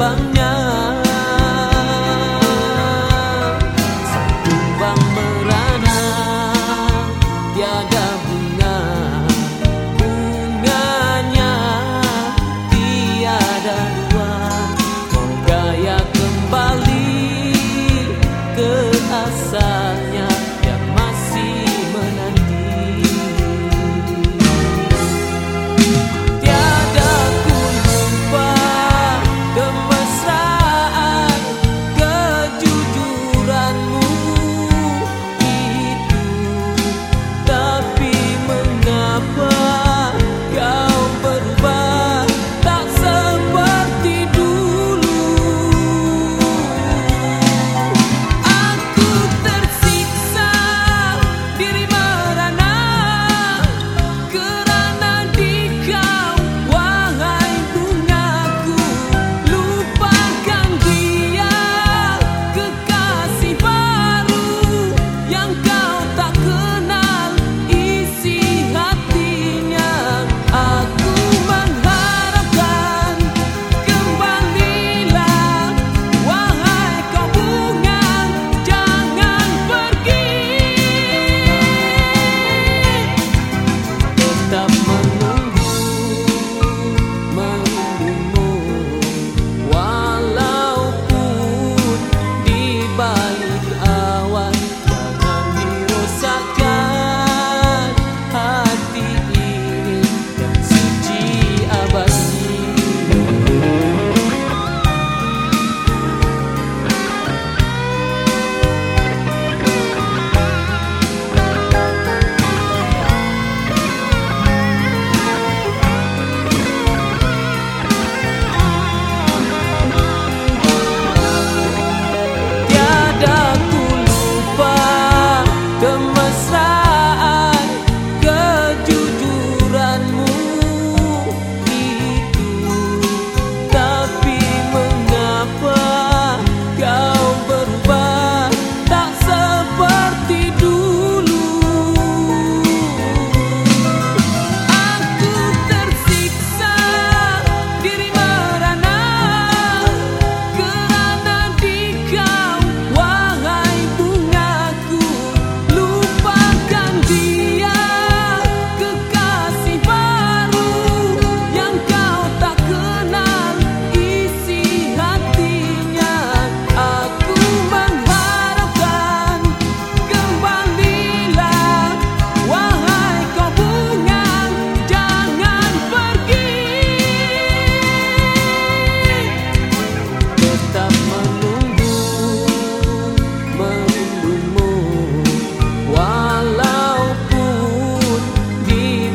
terbangnya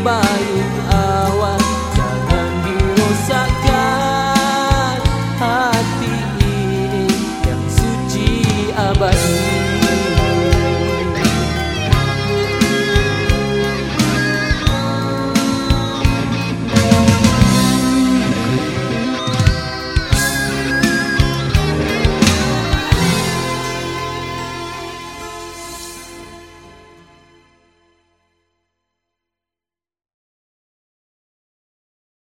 by you.